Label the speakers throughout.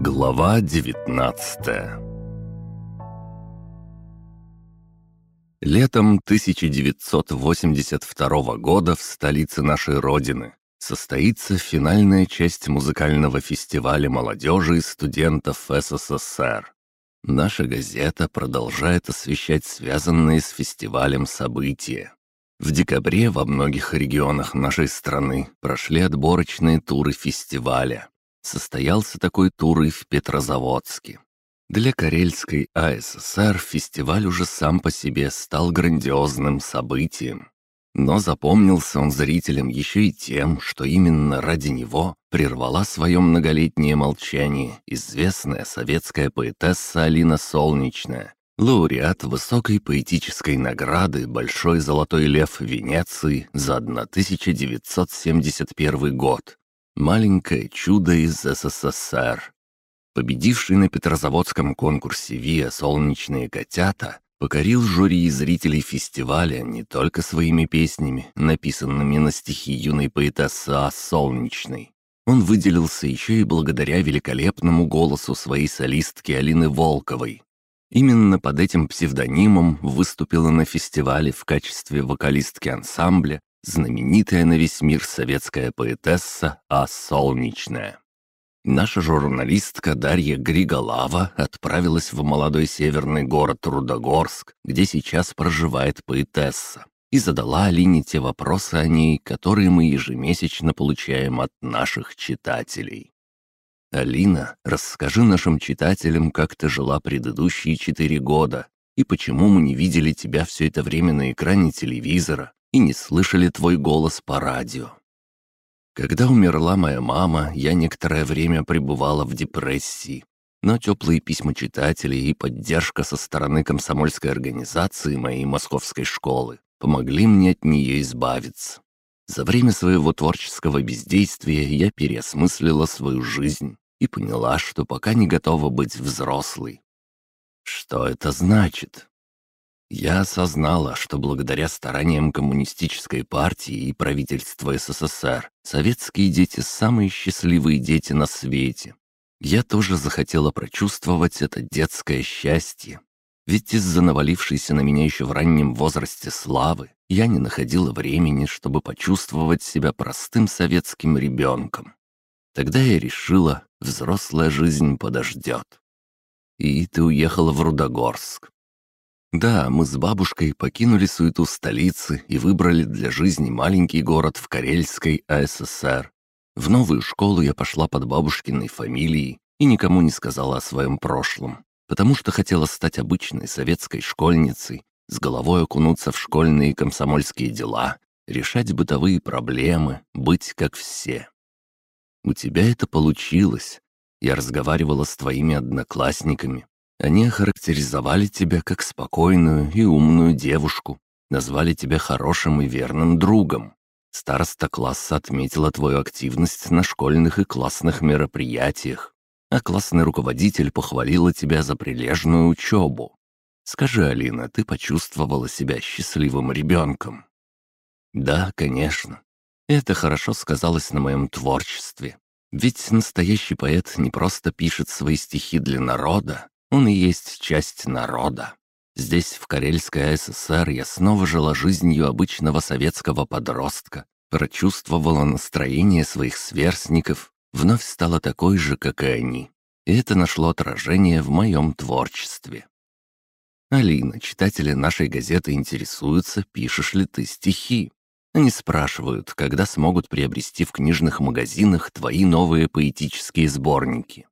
Speaker 1: Глава 19 Летом 1982 года в столице нашей Родины состоится финальная часть музыкального фестиваля молодежи и студентов СССР. Наша газета продолжает освещать связанные с фестивалем события. В декабре во многих регионах нашей страны прошли отборочные туры фестиваля. Состоялся такой тур и в Петрозаводске. Для Карельской АССР фестиваль уже сам по себе стал грандиозным событием. Но запомнился он зрителям еще и тем, что именно ради него прервала свое многолетнее молчание известная советская поэтесса Алина Солнечная, лауреат высокой поэтической награды «Большой золотой лев Венеции» за 1971 год. Маленькое чудо из СССР. Победивший на Петрозаводском конкурсе ВИА «Солнечные котята» покорил жюри и зрителей фестиваля не только своими песнями, написанными на стихи юной поэтессы А. Солнечной. Он выделился еще и благодаря великолепному голосу своей солистки Алины Волковой. Именно под этим псевдонимом выступила на фестивале в качестве вокалистки ансамбля знаменитая на весь мир советская поэтесса А. Солнечная. Наша журналистка Дарья Григолава отправилась в молодой северный город Рудогорск, где сейчас проживает поэтесса, и задала Алине те вопросы о ней, которые мы ежемесячно получаем от наших читателей. «Алина, расскажи нашим читателям, как ты жила предыдущие четыре года, и почему мы не видели тебя все это время на экране телевизора, и не слышали твой голос по радио. Когда умерла моя мама, я некоторое время пребывала в депрессии, но теплые письма читателей и поддержка со стороны комсомольской организации моей московской школы помогли мне от нее избавиться. За время своего творческого бездействия я переосмыслила свою жизнь и поняла, что пока не готова быть взрослой. Что это значит? Я осознала, что благодаря стараниям коммунистической партии и правительства СССР советские дети – самые счастливые дети на свете. Я тоже захотела прочувствовать это детское счастье. Ведь из-за навалившейся на меня еще в раннем возрасте славы я не находила времени, чтобы почувствовать себя простым советским ребенком. Тогда я решила, взрослая жизнь подождет. И ты уехала в Рудогорск. Да, мы с бабушкой покинули суету столицы и выбрали для жизни маленький город в Карельской АССР. В новую школу я пошла под бабушкиной фамилией и никому не сказала о своем прошлом, потому что хотела стать обычной советской школьницей, с головой окунуться в школьные комсомольские дела, решать бытовые проблемы, быть как все. У тебя это получилось. Я разговаривала с твоими одноклассниками, они охарактеризовали тебя как спокойную и умную девушку, назвали тебя хорошим и верным другом. Староста класса отметила твою активность на школьных и классных мероприятиях, а классный руководитель похвалила тебя за прилежную учебу. Скажи, Алина, ты почувствовала себя счастливым ребенком? Да, конечно. Это хорошо сказалось на моем творчестве. Ведь настоящий поэт не просто пишет свои стихи для народа, он и есть часть народа. Здесь, в Карельской ССР, я снова жила жизнью обычного советского подростка, прочувствовала настроение своих сверстников, вновь стала такой же, как и они. И это нашло отражение в моем творчестве. «Алина, читатели нашей газеты интересуются, пишешь ли ты стихи. Они спрашивают, когда смогут приобрести в книжных магазинах твои новые поэтические сборники.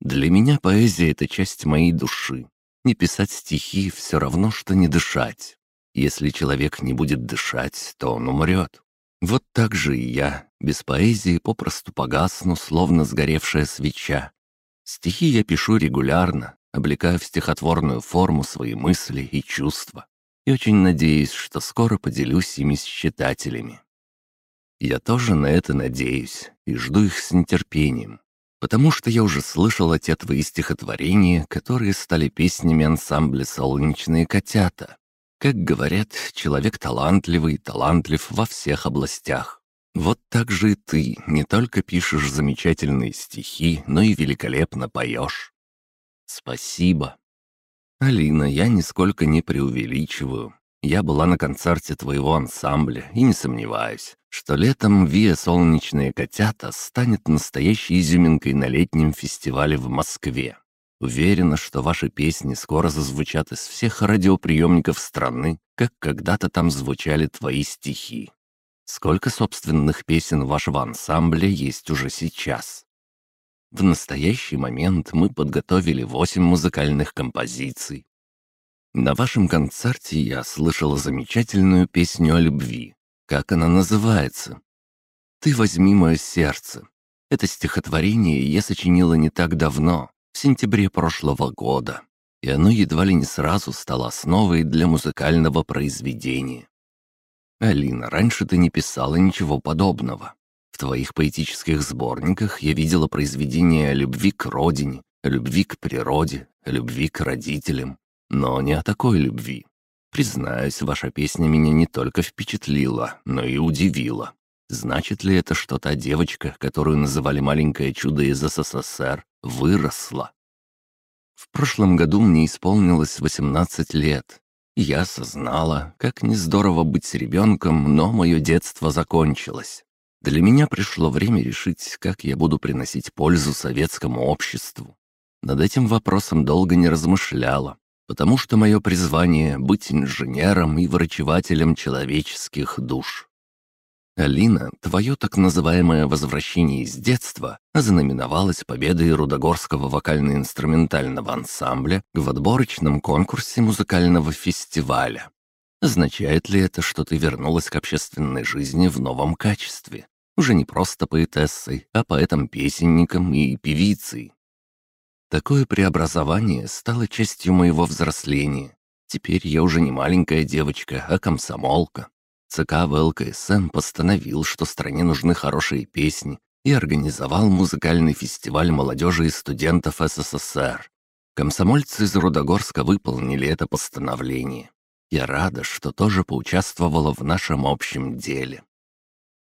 Speaker 1: Для меня поэзия — это часть моей души. Не писать стихи — все равно, что не дышать. Если человек не будет дышать, то он умрет. Вот так же и я, без поэзии попросту погасну, словно сгоревшая свеча. Стихи я пишу регулярно, облекая в стихотворную форму свои мысли и чувства. И очень надеюсь, что скоро поделюсь ими с читателями. Я тоже на это надеюсь и жду их с нетерпением потому что я уже слышала те твои стихотворения, которые стали песнями ансамбля «Солнечные котята». Как говорят, человек талантливый, талантлив во всех областях. Вот так же и ты не только пишешь замечательные стихи, но и великолепно поешь. Спасибо. Алина, я нисколько не преувеличиваю. Я была на концерте твоего ансамбля и не сомневаюсь, что летом «Виа Солнечные котята» станет настоящей изюминкой на летнем фестивале в Москве. Уверена, что ваши песни скоро зазвучат из всех радиоприемников страны, как когда-то там звучали твои стихи. Сколько собственных песен вашего ансамбля есть уже сейчас? В настоящий момент мы подготовили восемь музыкальных композиций. На вашем концерте я слышала замечательную песню о любви. Как она называется? «Ты возьми мое сердце». Это стихотворение я сочинила не так давно, в сентябре прошлого года, и оно едва ли не сразу стало основой для музыкального произведения. Алина, раньше ты не писала ничего подобного. В твоих поэтических сборниках я видела произведения о любви к родине, о любви к природе, о любви к родителям, но не о такой любви. Признаюсь, ваша песня меня не только впечатлила, но и удивила. Значит ли это, что та девочка, которую называли «маленькое чудо из СССР», выросла? В прошлом году мне исполнилось 18 лет, я осознала, как не здорово быть ребенком, но мое детство закончилось. Для меня пришло время решить, как я буду приносить пользу советскому обществу. Над этим вопросом долго не размышляла, потому что мое призвание — быть инженером и врачевателем человеческих душ. Алина, твое так называемое возвращение из детства ознаменовалось победой Рудогорского вокально-инструментального ансамбля в отборочном конкурсе музыкального фестиваля. Означает ли это, что ты вернулась к общественной жизни в новом качестве? Уже не просто поэтессой, а поэтом-песенником и певицей. Такое преобразование стало частью моего взросления. Теперь я уже не маленькая девочка, а комсомолка, ЦК ВЛКСМ постановил, что стране нужны хорошие песни, и организовал музыкальный фестиваль молодежи и студентов СССР. Комсомольцы из Рудогорска выполнили это постановление. Я рада, что тоже поучаствовала в нашем общем деле.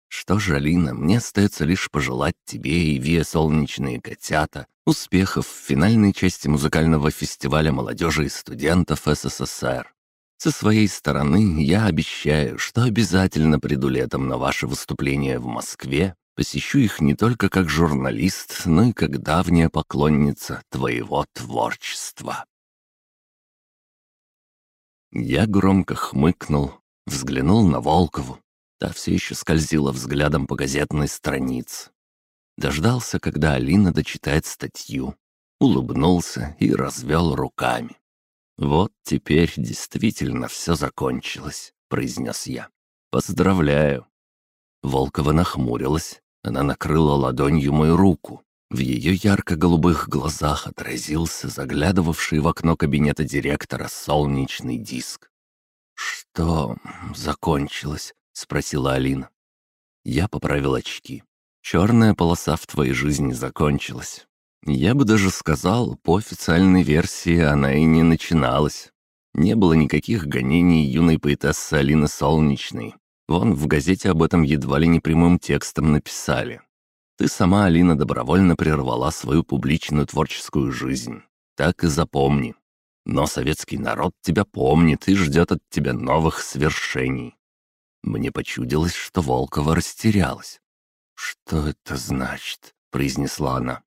Speaker 1: Что ж, Алина, мне остается лишь пожелать тебе и Виа «Солнечные котята» успехов в финальной части музыкального фестиваля молодежи и студентов СССР. Со своей стороны я обещаю, что обязательно приду летом на ваше выступление в Москве, посещу их не только как журналист, но и как давняя поклонница твоего творчества». Я громко хмыкнул, взглянул на Волкову. Та все еще скользила взглядом по газетной странице. Дождался, когда Алина дочитает статью, улыбнулся и развел руками. «Вот теперь действительно все закончилось», — произнес я. «Поздравляю». Волкова нахмурилась. Она накрыла ладонью мою руку. В ее ярко-голубых глазах отразился заглядывавший в окно кабинета директора солнечный диск. «Что закончилось?» — спросила Алина. Я поправил очки. «Черная полоса в твоей жизни закончилась. Я бы даже сказал, по официальной версии она и не начиналась. Не было никаких гонений юной поэтессы Алины Солнечной. Вон в газете об этом едва ли не прямым текстом написали. Ты сама, Алина, добровольно прервала свою публичную творческую жизнь. Так и запомни. Но советский народ тебя помнит и ждет от тебя новых свершений. Мне почудилось, что Волкова растерялась. «Что это значит?» — произнесла она.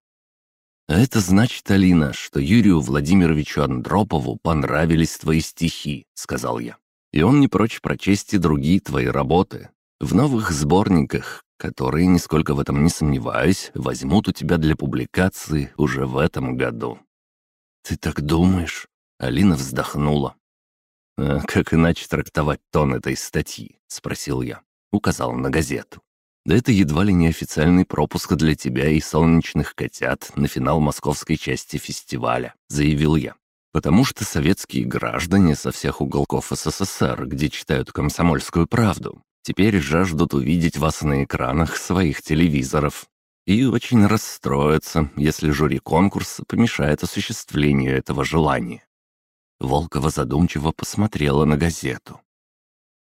Speaker 1: Это значит, Алина, что Юрию Владимировичу Андропову понравились твои стихи», — сказал я. «И он не прочь прочесть и другие твои работы. В новых сборниках, которые, нисколько в этом не сомневаюсь, возьмут у тебя для публикации уже в этом году». «Ты так думаешь?» — Алина вздохнула. «А как иначе трактовать тон этой статьи?» — спросил я. Указал на газету. Да это едва ли не официальный пропуск для тебя и солнечных котят на финал московской части фестиваля», — заявил я. «Потому что советские граждане со всех уголков СССР, где читают комсомольскую правду, теперь жаждут увидеть вас на экранах своих телевизоров. И очень расстроятся, если жюри конкурса помешает осуществлению этого желания». Волкова задумчиво посмотрела на газету.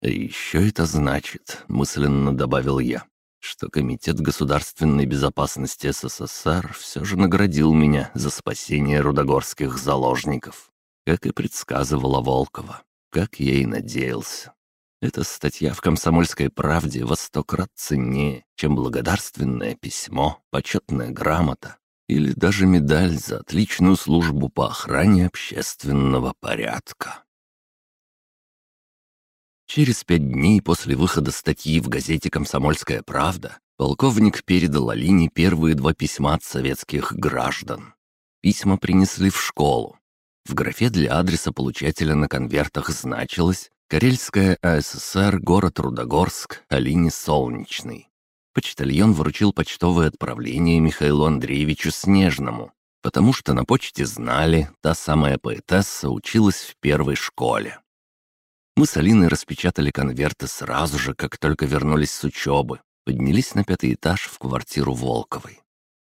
Speaker 1: «И еще это значит», — мысленно добавил я, что Комитет государственной безопасности СССР все же наградил меня за спасение рудогорских заложников, как и предсказывала Волкова, как я и надеялся. Эта статья в «Комсомольской правде» во сто крат ценнее, чем благодарственное письмо, почетная грамота или даже медаль за отличную службу по охране общественного порядка. Через пять дней после выхода статьи в газете «Комсомольская правда» полковник передал Алине первые два письма от советских граждан. Письма принесли в школу. В графе для адреса получателя на конвертах значилось «Карельская АССР, город Рудогорск, Алине Солнечный». Почтальон вручил почтовое отправление Михаилу Андреевичу Снежному, потому что на почте знали, та самая поэтесса училась в первой школе. Мы с Алиной распечатали конверты сразу же, как только вернулись с учебы, поднялись на пятый этаж в квартиру Волковой.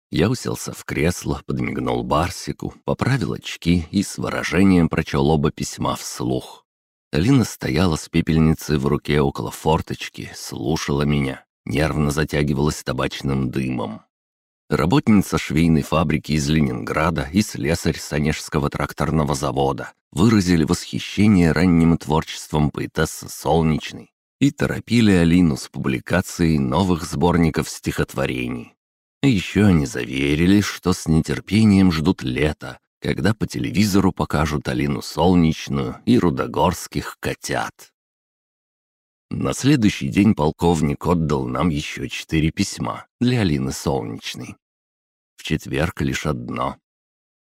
Speaker 1: Я уселся в кресло, подмигнул Барсику, поправил очки и с выражением прочел оба письма вслух. Алина стояла с пепельницей в руке около форточки, слушала меня, нервно затягивалась табачным дымом. Работница швейной фабрики из Ленинграда и слесарь Санежского тракторного завода выразили восхищение ранним творчеством поэтессы Солнечной и торопили Алину с публикацией новых сборников стихотворений. А еще они заверили, что с нетерпением ждут лета, когда по телевизору покажут Алину Солнечную и рудогорских котят. На следующий день полковник отдал нам еще четыре письма для Алины Солнечной в четверг лишь одно.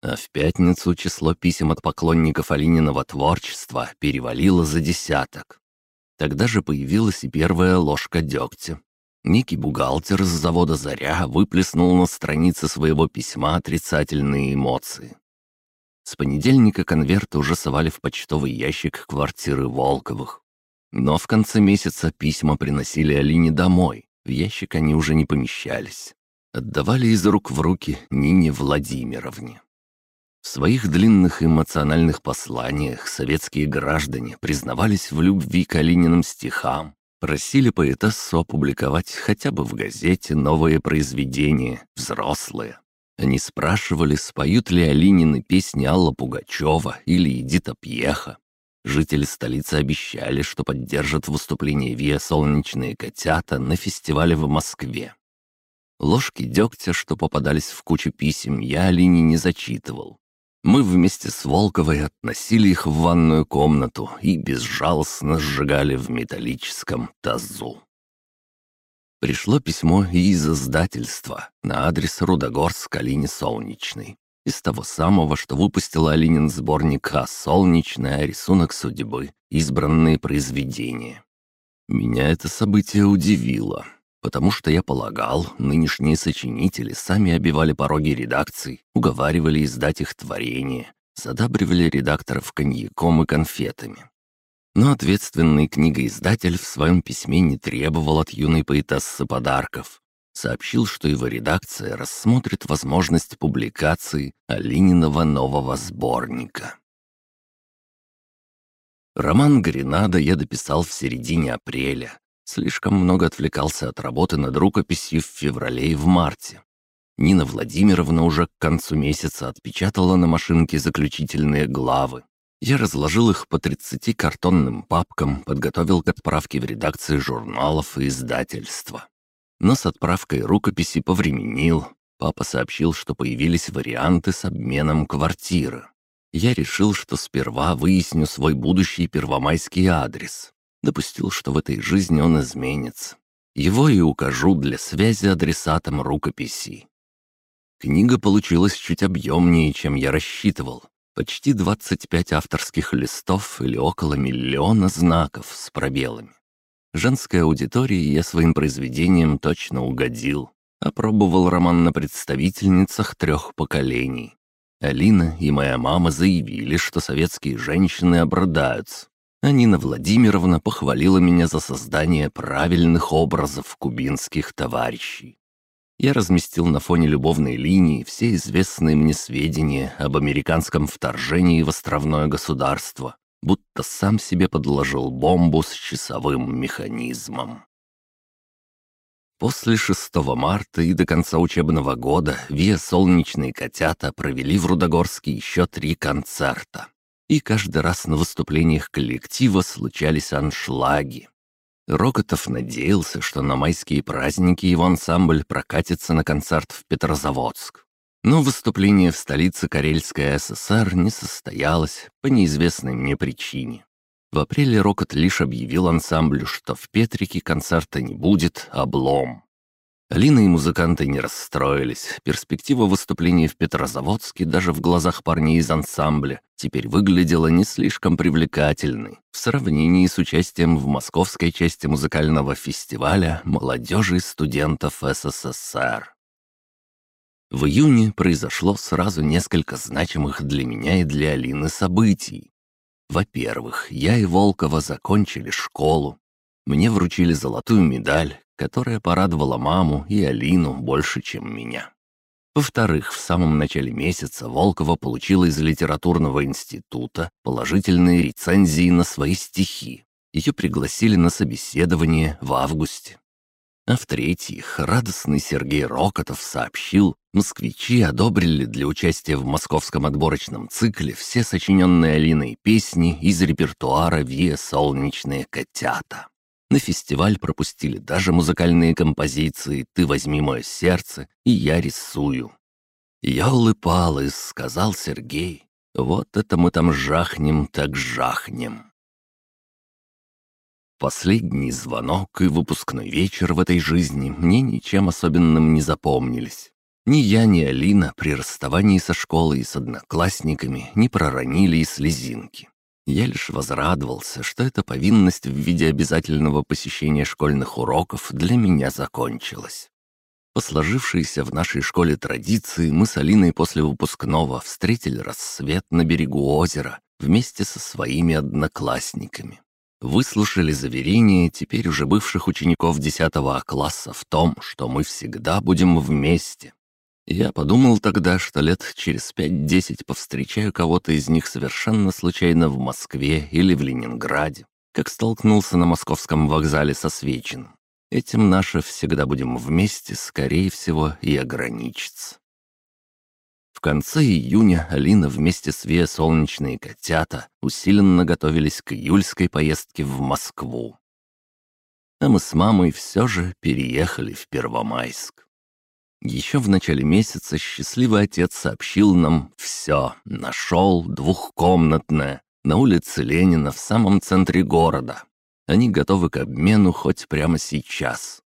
Speaker 1: А в пятницу число писем от поклонников Алининого творчества перевалило за десяток. Тогда же появилась и первая ложка дегтя. Некий бухгалтер с завода «Заря» выплеснул на странице своего письма отрицательные эмоции. С понедельника конверты уже совали в почтовый ящик квартиры Волковых. Но в конце месяца письма приносили Алине домой, в ящик они уже не помещались отдавали из рук в руки Нине Владимировне. В своих длинных эмоциональных посланиях советские граждане признавались в любви к Алининым стихам, просили поэтессу опубликовать хотя бы в газете новые произведения, взрослые. Они спрашивали, споют ли Алинины песни Алла Пугачева или Эдита Пьеха. Жители столицы обещали, что поддержат выступление Виа «Солнечные котята» на фестивале в Москве. Ложки дегтя, что попадались в кучу писем, я Алине не зачитывал. Мы вместе с Волковой относили их в ванную комнату и безжалостно сжигали в металлическом тазу. Пришло письмо из издательства на адрес Рудогорск Алине Солнечной. Из того самого, что выпустила Алинин сборник «А солнечная рисунок судьбы. Избранные произведения». Меня это событие удивило потому что я полагал, нынешние сочинители сами обивали пороги редакций, уговаривали издать их творения, задабривали редакторов коньяком и конфетами. Но ответственный книгоиздатель в своем письме не требовал от юной поэтессы подарков. Сообщил, что его редакция рассмотрит возможность публикации Алининого нового сборника. Роман «Гренада» я дописал в середине апреля, Слишком много отвлекался от работы над рукописью в феврале и в марте. Нина Владимировна уже к концу месяца отпечатала на машинке заключительные главы. Я разложил их по 30 картонным папкам, подготовил к отправке в редакции журналов и издательства. Но с отправкой рукописи повременил. Папа сообщил, что появились варианты с обменом квартиры. Я решил, что сперва выясню свой будущий первомайский адрес, допустил, что в этой жизни он изменится. Его и укажу для связи адресатом рукописи. Книга получилась чуть объемнее, чем я рассчитывал. Почти 25 авторских листов или около миллиона знаков с пробелами. Женской аудитории я своим произведением точно угодил. Опробовал роман на представительницах трех поколений. Алина и моя мама заявили, что советские женщины обрадаются. А Нина Владимировна похвалила меня за создание правильных образов кубинских товарищей. Я разместил на фоне любовной линии все известные мне сведения об американском вторжении в островное государство, будто сам себе подложил бомбу с часовым механизмом. После 6 марта и до конца учебного года Виа «Солнечные котята» провели в Рудогорске еще три концерта. И каждый раз на выступлениях коллектива случались аншлаги. Рокотов надеялся, что на майские праздники его ансамбль прокатится на концерт в Петрозаводск. Но выступление в столице Карельской ССР не состоялось по неизвестной мне причине. В апреле Рокот лишь объявил ансамблю, что в Петрике концерта не будет, облом. Алина и музыканты не расстроились. Перспектива выступления в Петрозаводске даже в глазах парней из ансамбля теперь выглядела не слишком привлекательной в сравнении с участием в московской части музыкального фестиваля молодежи и студентов СССР. В июне произошло сразу несколько значимых для меня и для Алины событий. Во-первых, я и Волкова закончили школу. Мне вручили золотую медаль, которая порадовала маму и Алину больше, чем меня. Во-вторых, в самом начале месяца Волкова получила из литературного института положительные рецензии на свои стихи. Ее пригласили на собеседование в августе. А в-третьих, радостный Сергей Рокотов сообщил, москвичи одобрили для участия в московском отборочном цикле все сочиненные Алиной песни из репертуара «Виа солнечные котята». На фестиваль пропустили даже музыкальные композиции «Ты возьми мое сердце» и «Я рисую». «Я улыбалась», — сказал Сергей. «Вот это мы там жахнем, так жахнем». Последний звонок и выпускной вечер в этой жизни мне ничем особенным не запомнились. Ни я, ни Алина при расставании со школой и с одноклассниками не проронили и слезинки. Я лишь возрадовался, что эта повинность в виде обязательного посещения школьных уроков для меня закончилась. По сложившейся в нашей школе традиции мы с Алиной после выпускного встретили рассвет на берегу озера вместе со своими одноклассниками выслушали заверение теперь уже бывших учеников 10 класса в том, что мы всегда будем вместе. Я подумал тогда, что лет через 5-10 повстречаю кого-то из них совершенно случайно в Москве или в Ленинграде, как столкнулся на московском вокзале со Свечиным. Этим наше «всегда будем вместе» скорее всего и ограничится конце июня Алина вместе с Виа «Солнечные котята» усиленно готовились к июльской поездке в Москву. А мы с мамой все же переехали в Первомайск. Еще в начале месяца счастливый отец сообщил нам «все, нашел двухкомнатное» на улице Ленина в самом центре города. Они готовы к обмену хоть прямо сейчас.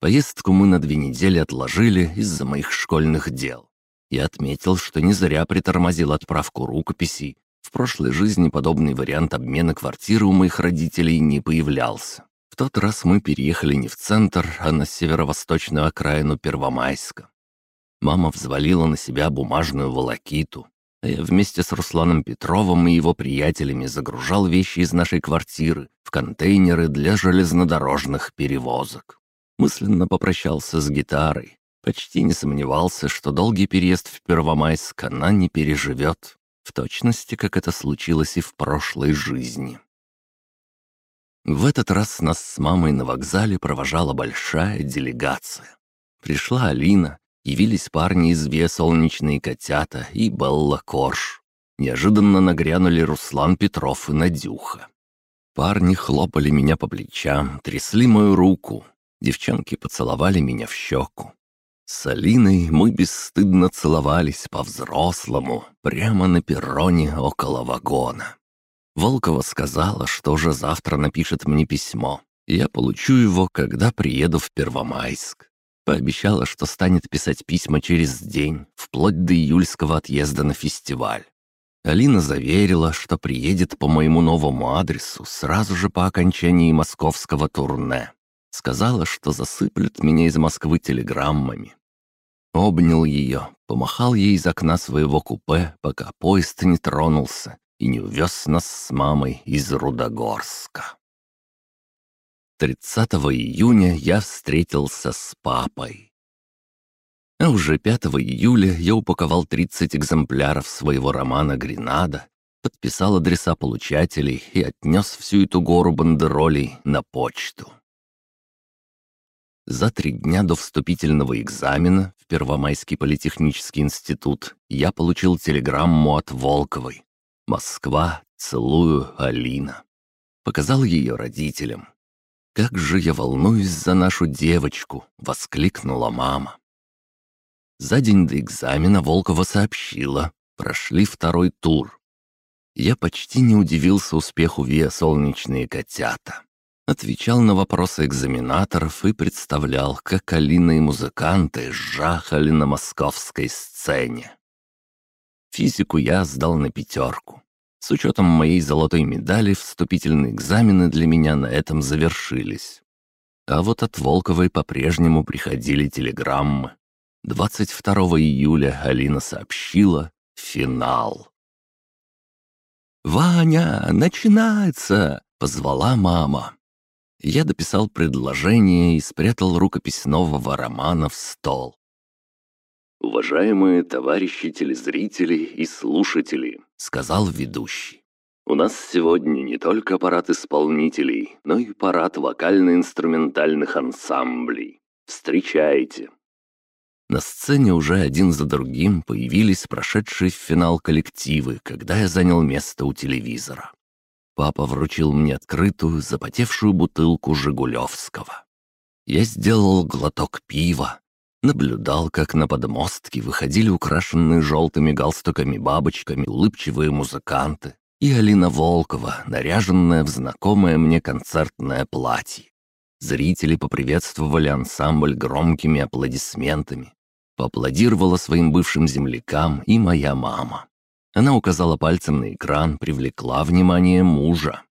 Speaker 1: Поездку мы на две недели отложили из-за моих школьных дел. Я отметил, что не зря притормозил отправку рукописей. В прошлой жизни подобный вариант обмена квартиры у моих родителей не появлялся. Тот раз мы переехали не в центр, а на северо-восточную окраину Первомайска. Мама взвалила на себя бумажную волокиту, я вместе с Русланом Петровым и его приятелями загружал вещи из нашей квартиры в контейнеры для железнодорожных перевозок. Мысленно попрощался с гитарой, Почти не сомневался, что долгий переезд в Первомайск она не переживет, в точности, как это случилось и в прошлой жизни. В этот раз нас с мамой на вокзале провожала большая делегация. Пришла Алина, явились парни из Ве «Солнечные котята» и Белла Корж. Неожиданно нагрянули Руслан Петров и Надюха. Парни хлопали меня по плечам, трясли мою руку. Девчонки поцеловали меня в щеку. С Алиной мы бесстыдно целовались по-взрослому, прямо на перроне около вагона. Волкова сказала, что уже завтра напишет мне письмо. Я получу его, когда приеду в Первомайск. Пообещала, что станет писать письма через день, вплоть до июльского отъезда на фестиваль. Алина заверила, что приедет по моему новому адресу сразу же по окончании московского турне. Сказала, что засыплет меня из Москвы телеграммами. Обнял ее, помахал ей из окна своего купе, пока поезд не тронулся и не увез нас с мамой из Рудогорска. 30 июня я встретился с папой. А уже 5 июля я упаковал 30 экземпляров своего романа «Гренада», подписал адреса получателей и отнес всю эту гору бандеролей на почту. За три дня до вступительного экзамена в Первомайский политехнический институт я получил телеграмму от Волковой. «Москва, целую, Алина». Показал ее родителям. «Как же я волнуюсь за нашу девочку!» — воскликнула мама. За день до экзамена Волкова сообщила. Прошли второй тур. Я почти не удивился успеху ВИА «Солнечные котята». Отвечал на вопросы экзаменаторов и представлял, как Алина и музыканты жахали на московской сцене. Физику я сдал на пятерку. С учетом моей золотой медали вступительные экзамены для меня на этом завершились. А вот от Волковой по-прежнему приходили телеграммы. 22 июля Алина сообщила «Финал». «Ваня, начинается!» — позвала мама. Я дописал предложение и спрятал рукопись нового романа в стол. «Уважаемые товарищи телезрители и слушатели», — сказал ведущий. «У нас сегодня не только парад исполнителей, но и парад вокально-инструментальных ансамблей. Встречайте!» На сцене уже один за другим появились прошедшие в финал коллективы, когда я занял место у телевизора. Папа вручил мне открытую, запотевшую бутылку Жигулевского. Я сделал глоток пива, наблюдал, как на подмостке выходили украшенные желтыми галстуками бабочками улыбчивые музыканты и Алина Волкова, наряженная в знакомое мне концертное платье. Зрители поприветствовали ансамбль громкими аплодисментами, Поаплодировала своим бывшим землякам и моя мама. Она указала пальцем на экран, привлекла внимание мужа.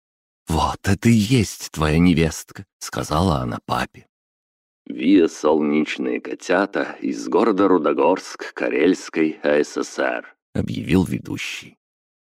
Speaker 1: «Вот это и есть твоя невестка», — сказала она папе. «Виа солнечные котята из города Рудогорск, Карельской АССР», — объявил ведущий.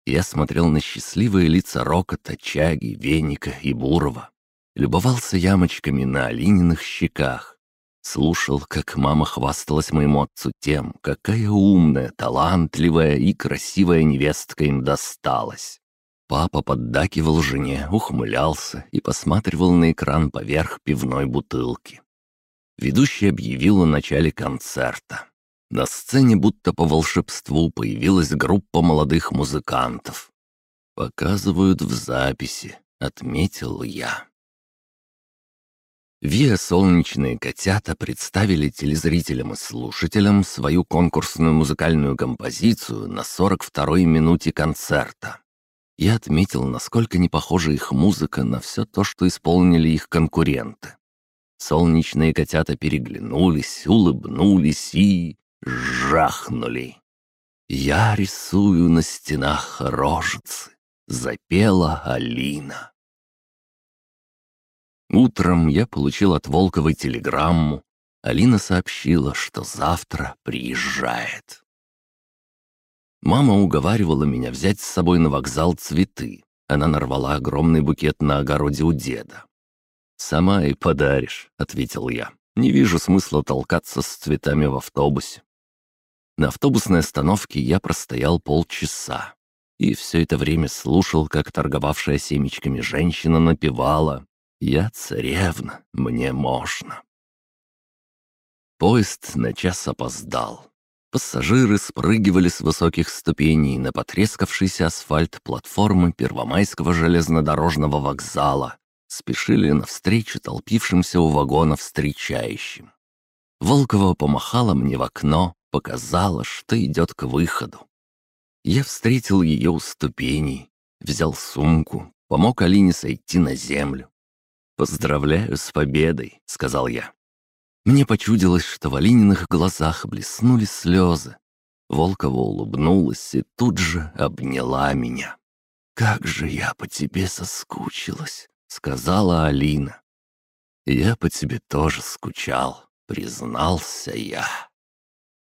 Speaker 1: Я смотрел на счастливые лица Рокота, Чаги, Веника и Бурова. Любовался ямочками на Алининых щеках. Слушал, как мама хвасталась моему отцу тем, какая умная, талантливая и красивая невестка им досталась. Папа поддакивал жене, ухмылялся и посматривал на экран поверх пивной бутылки. Ведущий объявил о начале концерта. На сцене будто по волшебству появилась группа молодых музыкантов. «Показывают в записи», — отметил я. Виа «Солнечные котята» представили телезрителям и слушателям свою конкурсную музыкальную композицию на 42-й минуте концерта. Я отметил, насколько не похожа их музыка на все то, что исполнили их конкуренты. Солнечные котята переглянулись, улыбнулись и... жахнули. «Я рисую на стенах рожицы», — запела Алина. Утром я получил от Волковой телеграмму. Алина сообщила, что завтра приезжает. Мама уговаривала меня взять с собой на вокзал цветы. Она нарвала огромный букет на огороде у деда. «Сама и подаришь», — ответил я. «Не вижу смысла толкаться с цветами в автобусе». На автобусной остановке я простоял полчаса. И все это время слушал, как торговавшая семечками женщина напевала я царевна, мне можно. Поезд на час опоздал. Пассажиры спрыгивали с высоких ступеней на потрескавшийся асфальт платформы Первомайского железнодорожного вокзала, спешили навстречу толпившимся у вагона встречающим. Волкова помахала мне в окно, показала, что идет к выходу. Я встретил ее у ступеней, взял сумку, помог Алине сойти на землю. «Поздравляю с победой», — сказал я. Мне почудилось, что в Алининых глазах блеснули слезы. Волкова улыбнулась и тут же обняла меня. «Как же я по тебе соскучилась», — сказала Алина. «Я по тебе тоже скучал», — признался я.